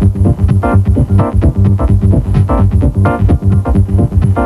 Thank you.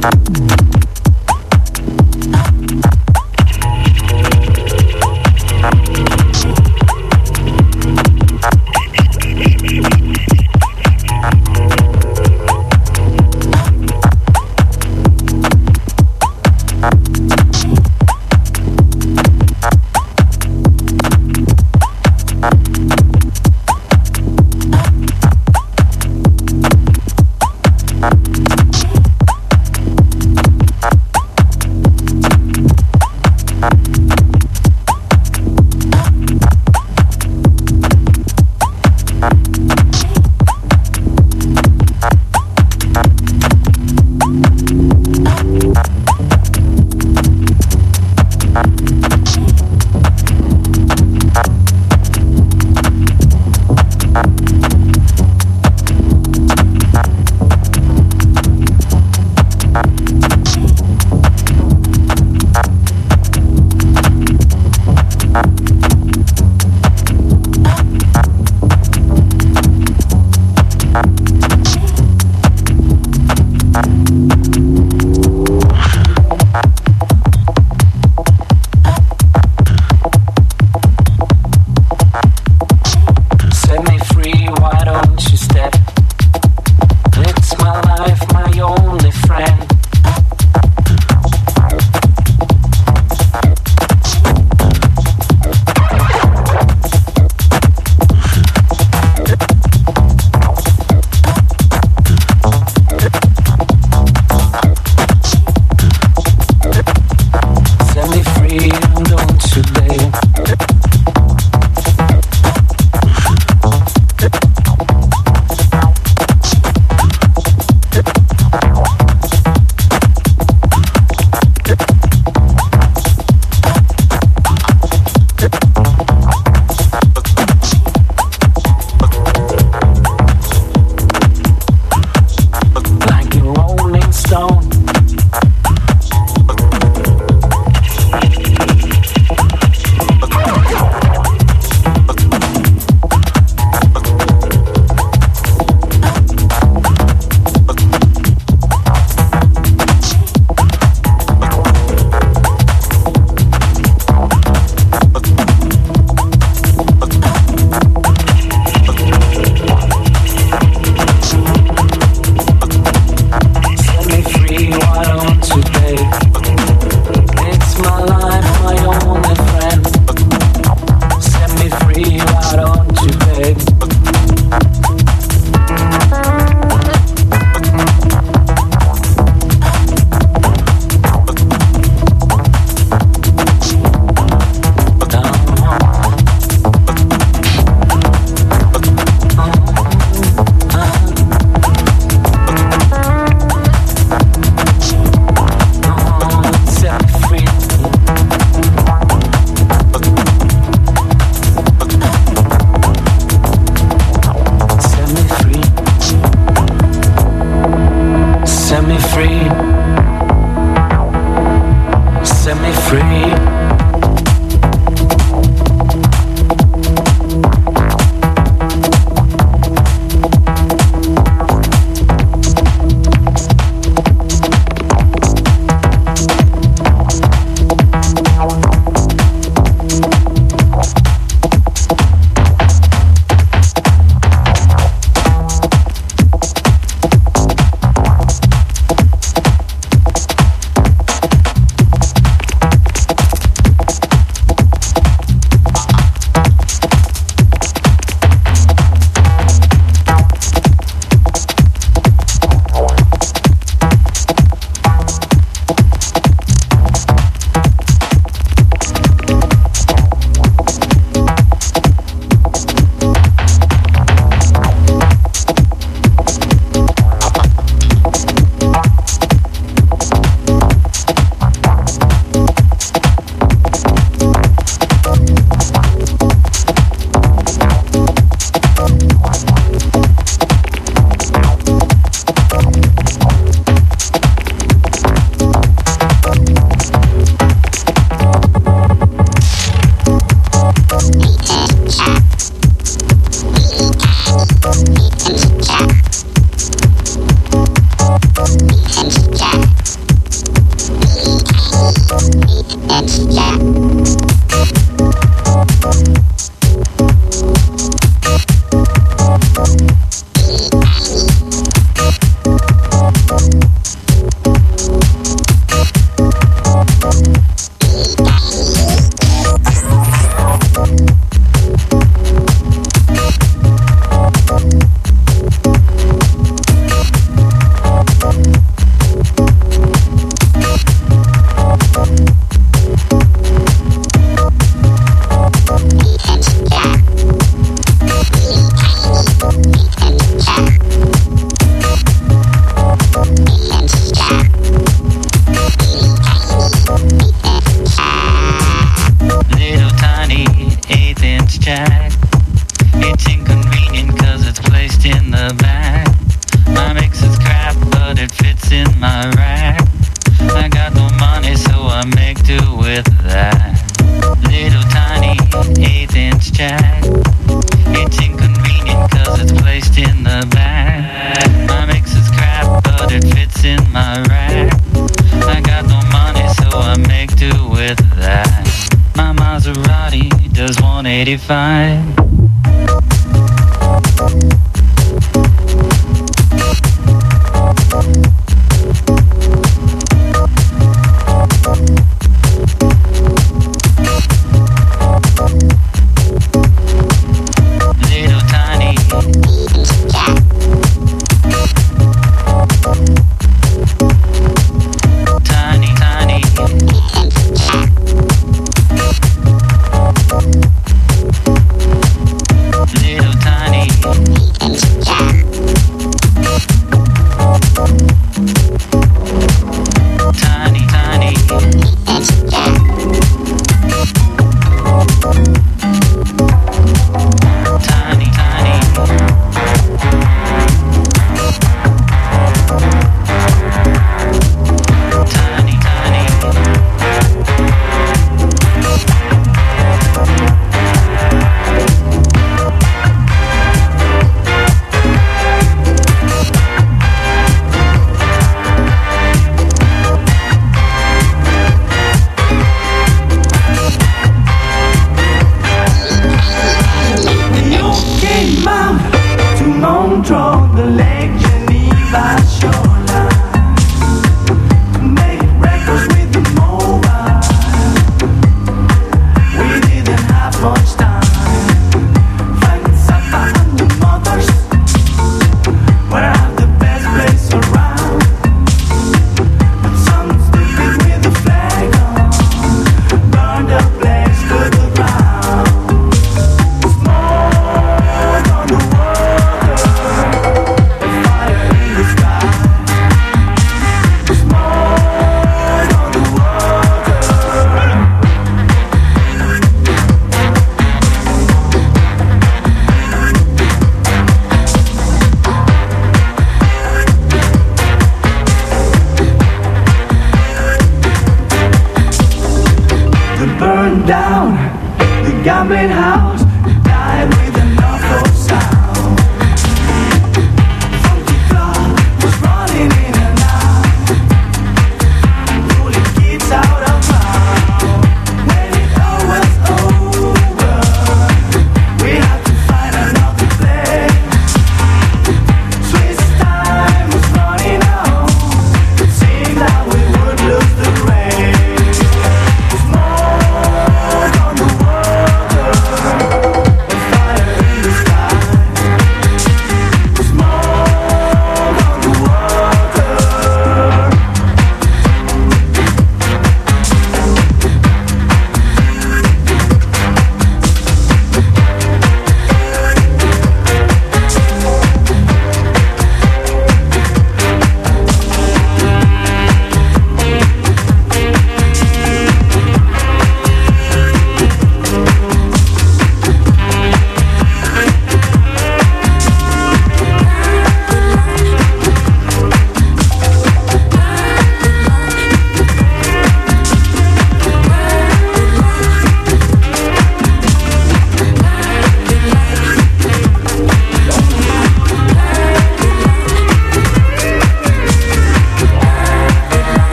Mm-hmm.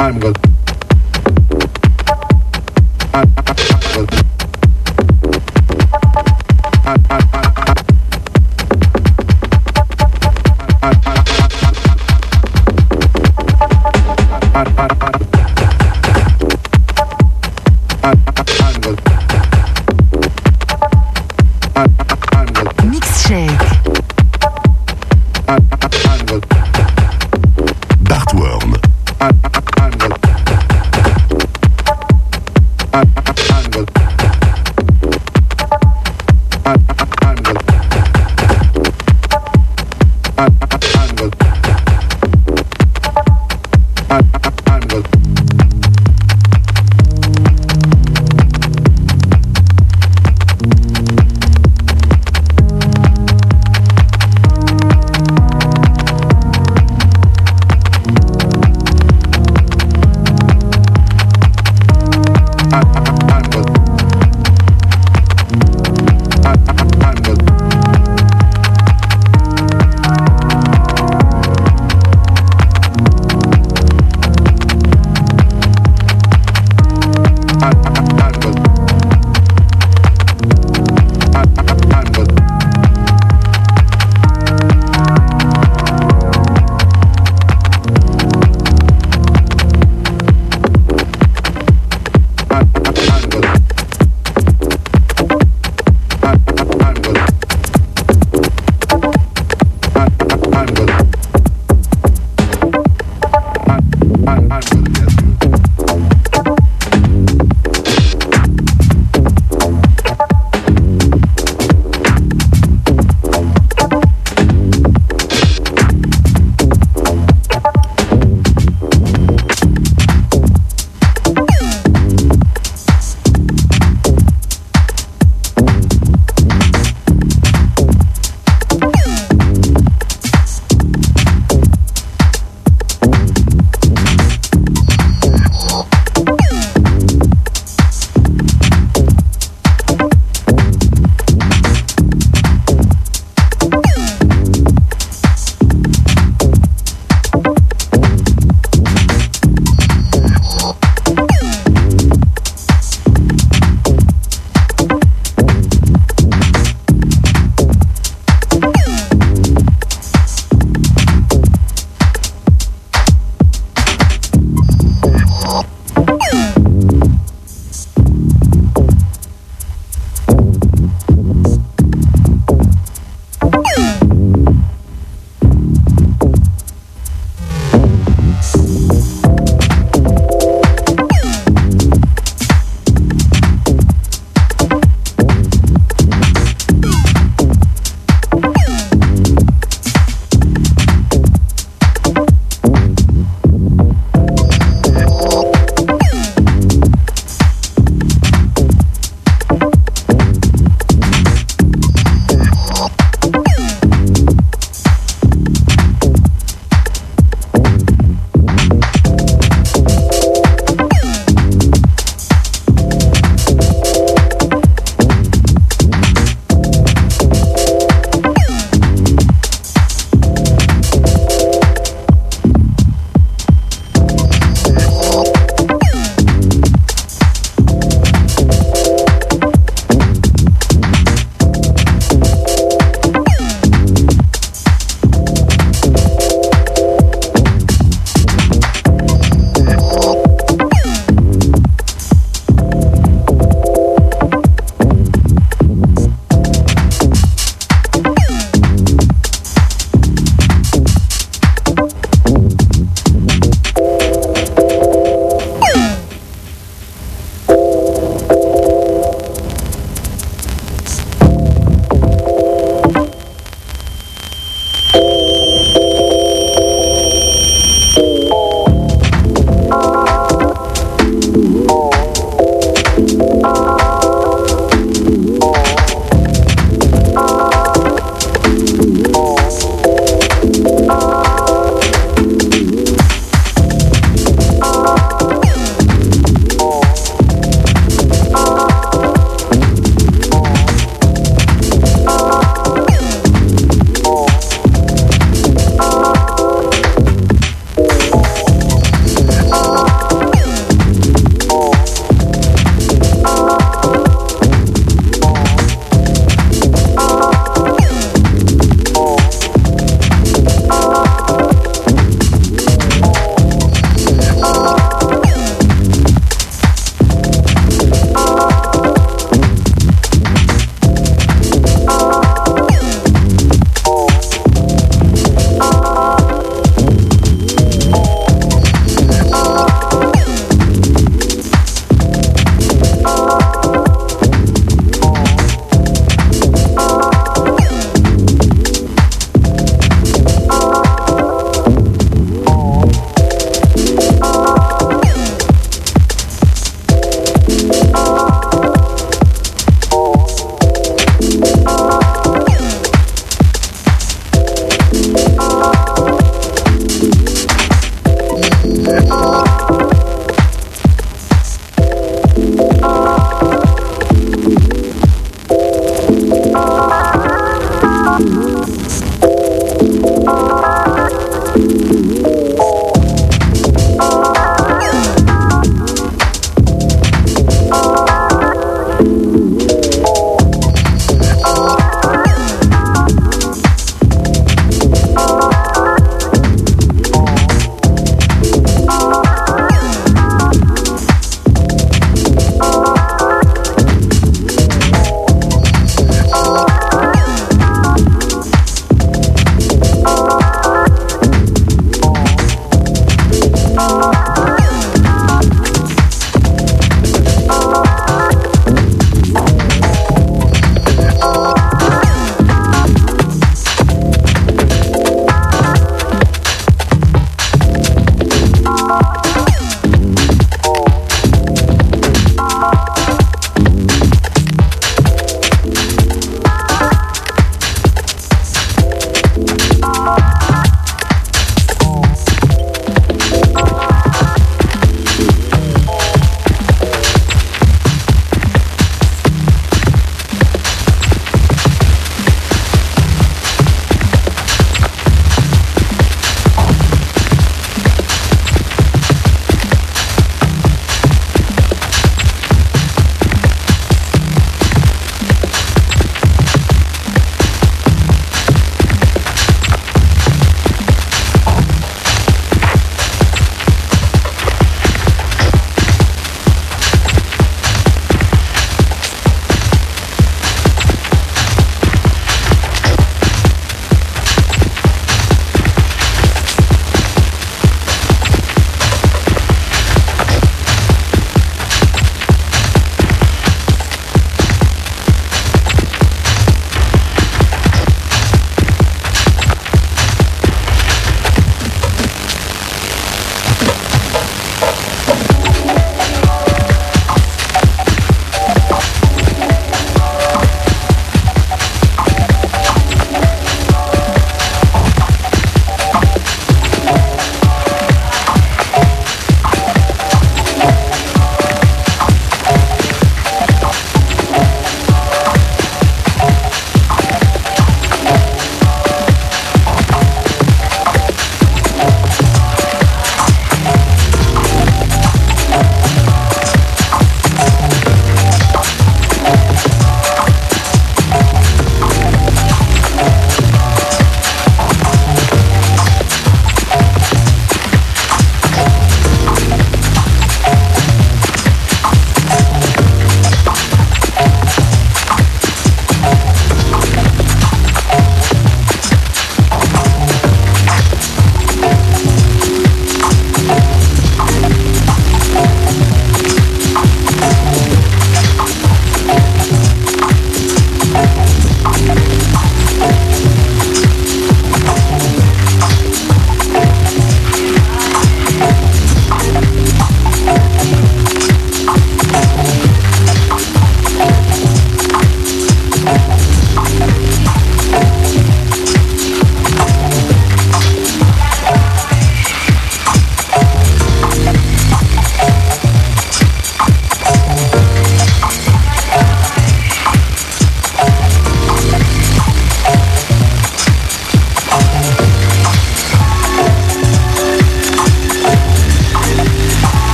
I'm